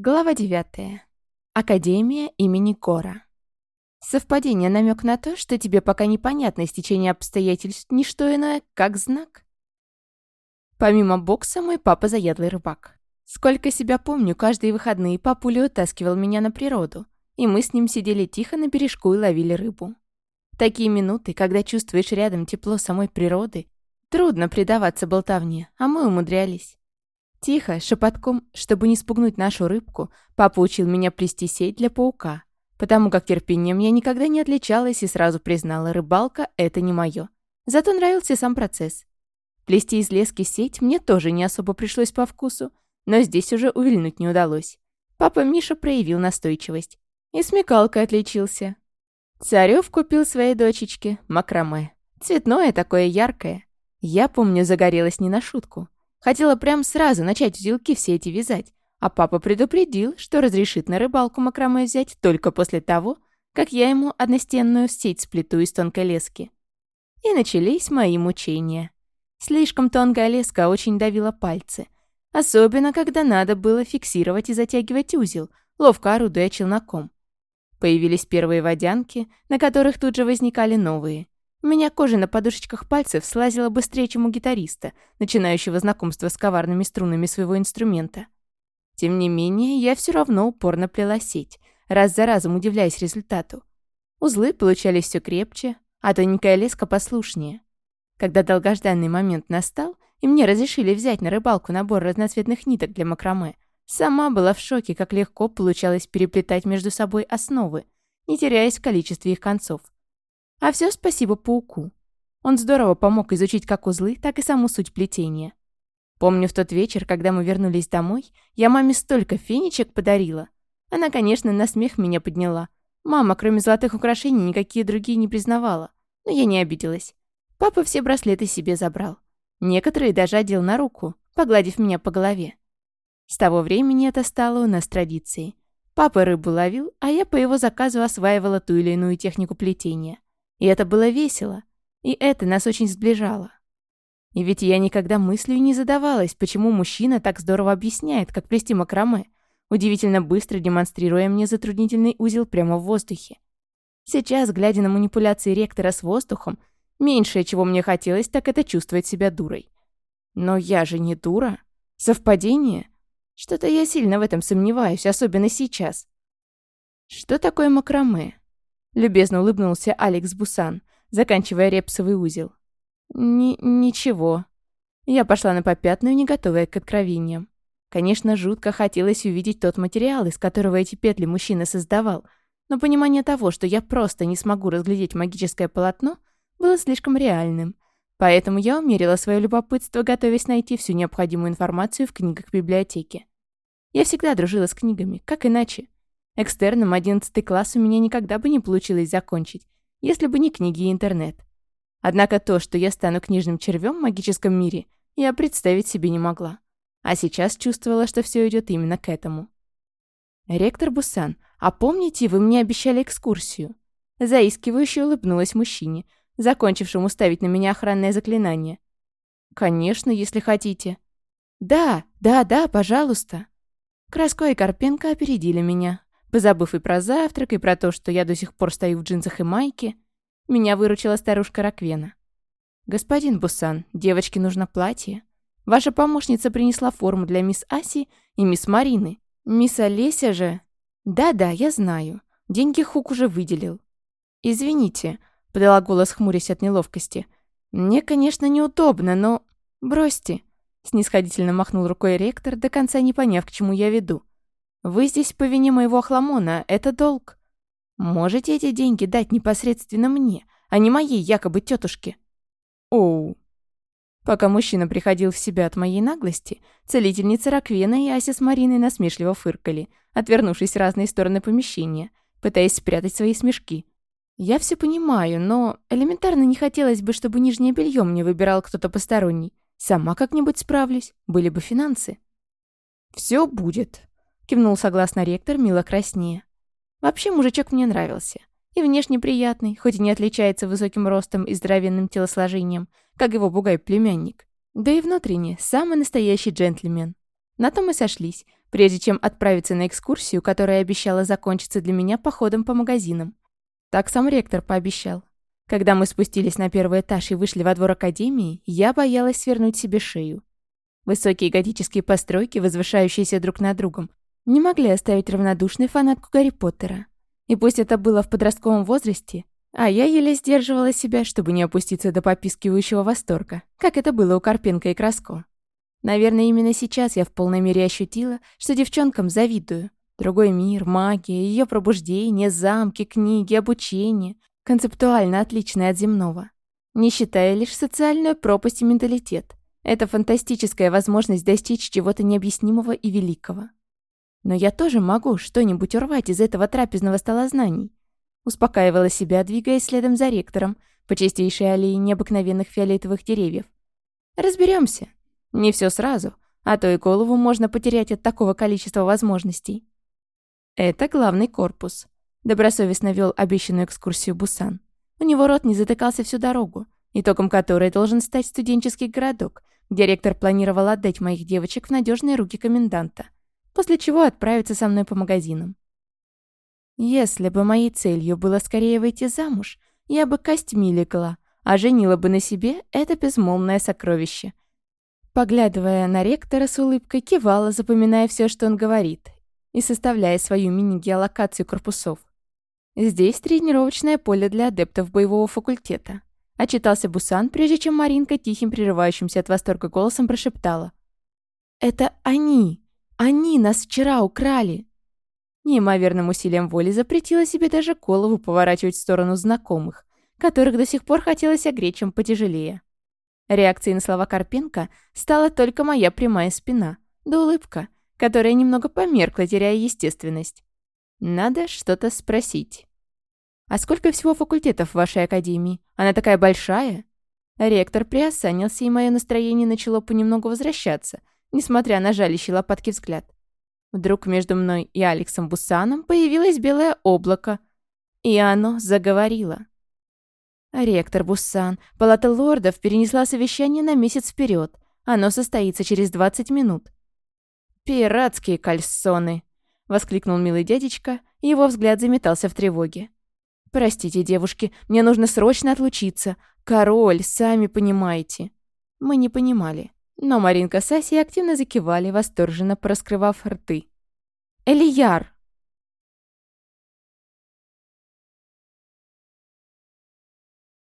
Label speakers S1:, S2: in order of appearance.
S1: Глава 9. Академия имени Кора. Совпадение намек на то, что тебе пока непонятно истечение обстоятельств, не что иное, как знак. Помимо бокса, мой папа заядлый рыбак. Сколько себя помню, каждые выходные папуля утаскивал меня на природу, и мы с ним сидели тихо на бережку и ловили рыбу. Такие минуты, когда чувствуешь рядом тепло самой природы, трудно предаваться болтовне, а мы умудрялись. Тихо, шепотком, чтобы не спугнуть нашу рыбку, папа учил меня плести сеть для паука, потому как терпением я никогда не отличалась и сразу признала, рыбалка — это не мое. Зато нравился сам процесс. Плести из лески сеть мне тоже не особо пришлось по вкусу, но здесь уже увильнуть не удалось. Папа Миша проявил настойчивость. И смекалкой отличился. Царев купил своей дочечке макраме. Цветное такое яркое. Я, помню, загорелась не на шутку. Хотела прямо сразу начать узелки все эти вязать, а папа предупредил, что разрешит на рыбалку макраме взять только после того, как я ему одностенную сеть сплету из тонкой лески. И начались мои мучения. Слишком тонкая леска очень давила пальцы. Особенно, когда надо было фиксировать и затягивать узел, ловко орудуя челноком. Появились первые водянки, на которых тут же возникали новые. У меня кожа на подушечках пальцев слазила быстрее, чем у гитариста, начинающего знакомство с коварными струнами своего инструмента. Тем не менее, я все равно упорно плела сеть, раз за разом удивляясь результату. Узлы получались все крепче, а тоненькая леска послушнее. Когда долгожданный момент настал, и мне разрешили взять на рыбалку набор разноцветных ниток для макраме, сама была в шоке, как легко получалось переплетать между собой основы, не теряясь в количестве их концов – а все спасибо пауку. Он здорово помог изучить как узлы, так и саму суть плетения. Помню в тот вечер, когда мы вернулись домой, я маме столько фенечек подарила. Она, конечно, на смех меня подняла. Мама, кроме золотых украшений, никакие другие не признавала. Но я не обиделась. Папа все браслеты себе забрал. Некоторые даже одел на руку, погладив меня по голове. С того времени это стало у нас традицией. Папа рыбу ловил, а я по его заказу осваивала ту или иную технику плетения. И это было весело, и это нас очень сближало. И ведь я никогда мыслью не задавалась, почему мужчина так здорово объясняет, как плести макраме, удивительно быстро демонстрируя мне затруднительный узел прямо в воздухе. Сейчас, глядя на манипуляции ректора с воздухом, меньшее, чего мне хотелось, так это чувствовать себя дурой. Но я же не дура. Совпадение? Что-то я сильно в этом сомневаюсь, особенно сейчас. Что такое макраме? Любезно улыбнулся Алекс Бусан, заканчивая репсовый узел. Н «Ничего». Я пошла на попятную, не готовая к откровениям. Конечно, жутко хотелось увидеть тот материал, из которого эти петли мужчина создавал, но понимание того, что я просто не смогу разглядеть магическое полотно, было слишком реальным. Поэтому я умерила свое любопытство, готовясь найти всю необходимую информацию в книгах библиотеки. Я всегда дружила с книгами, как иначе. Экстерном 11 класс у меня никогда бы не получилось закончить, если бы не книги и интернет. Однако то, что я стану книжным червем в магическом мире, я представить себе не могла. А сейчас чувствовала, что все идет именно к этому. «Ректор Бусан, а помните, вы мне обещали экскурсию?» Заискивающе улыбнулась мужчине, закончившему ставить на меня охранное заклинание. «Конечно, если хотите». «Да, да, да, пожалуйста». Краско и Карпенко опередили меня, Позабыв и про завтрак, и про то, что я до сих пор стою в джинсах и майке, меня выручила старушка Раквена. «Господин Бусан, девочке нужно платье. Ваша помощница принесла форму для мисс Аси и мисс Марины. Мисс Олеся же...» «Да-да, я знаю. Деньги Хук уже выделил». «Извините», — подала голос, хмурясь от неловкости. «Мне, конечно, неудобно, но...» «Бросьте», — снисходительно махнул рукой ректор, до конца не поняв, к чему я веду. Вы здесь по вине моего хламона, это долг. Можете эти деньги дать непосредственно мне, а не моей якобы тетушке?» «Оу». Пока мужчина приходил в себя от моей наглости, целительница Раквена и Ася с Мариной насмешливо фыркали, отвернувшись в разные стороны помещения, пытаясь спрятать свои смешки. «Я все понимаю, но элементарно не хотелось бы, чтобы нижнее белье мне выбирал кто-то посторонний. Сама как-нибудь справлюсь, были бы финансы». «Все будет», Кивнул согласно ректор, мило краснее. Вообще мужичок мне нравился. И внешне приятный, хоть и не отличается высоким ростом и здоровенным телосложением, как его бугай-племянник. Да и внутренне, самый настоящий джентльмен. На то мы сошлись, прежде чем отправиться на экскурсию, которая обещала закончиться для меня походом по магазинам. Так сам ректор пообещал. Когда мы спустились на первый этаж и вышли во двор академии, я боялась свернуть себе шею. Высокие готические постройки, возвышающиеся друг над другом, не могли оставить равнодушной фанатку Гарри Поттера. И пусть это было в подростковом возрасте, а я еле сдерживала себя, чтобы не опуститься до попискивающего восторга, как это было у Карпенко и Краско. Наверное, именно сейчас я в полной мере ощутила, что девчонкам завидую. Другой мир, магия, ее пробуждение, замки, книги, обучение. Концептуально отличное от земного. Не считая лишь социальную пропасть и менталитет. Это фантастическая возможность достичь чего-то необъяснимого и великого. Но я тоже могу что-нибудь урвать из этого трапезного стола знаний. Успокаивала себя, двигаясь следом за ректором, по чистейшей аллее необыкновенных фиолетовых деревьев. Разберемся. Не все сразу, а то и голову можно потерять от такого количества возможностей. Это главный корпус. Добросовестно вел обещанную экскурсию Бусан. У него рот не затыкался всю дорогу, итогом которой должен стать студенческий городок, где ректор планировал отдать моих девочек в надежные руки коменданта — после чего отправиться со мной по магазинам. Если бы моей целью было скорее выйти замуж, я бы костьми легла, а женила бы на себе это безмолвное сокровище. Поглядывая на ректора с улыбкой, кивала, запоминая все, что он говорит, и составляя свою мини-геолокацию корпусов. Здесь тренировочное поле для адептов боевого факультета. Отчитался Бусан, прежде чем Маринка тихим прерывающимся от восторга голосом прошептала. «Это они! Они нас вчера украли!» Неимоверным усилием воли запретила себе даже голову поворачивать в сторону знакомых, которых до сих пор хотелось огреть чем потяжелее. Реакцией на слова Карпенко стала только моя прямая спина, да улыбка, которая немного померкла, теряя естественность. «Надо что-то спросить». «А сколько всего факультетов в вашей академии? Она такая большая?» Ректор приосанился, и мое настроение начало понемногу возвращаться – несмотря на жалящий лопатки взгляд. Вдруг между мной и Алексом Бусаном появилось белое облако, и оно заговорило. «Ректор Бусан, палата лордов перенесла совещание на месяц вперед. Оно состоится через 20 минут». «Пиратские кальсоны!» — воскликнул милый дядечка, и его взгляд заметался в тревоге. «Простите, девушки, мне нужно срочно отлучиться. Король, сами понимаете». Мы не понимали. Но Маринка с Асей активно закивали, восторженно проскрывав рты. «Элияр!»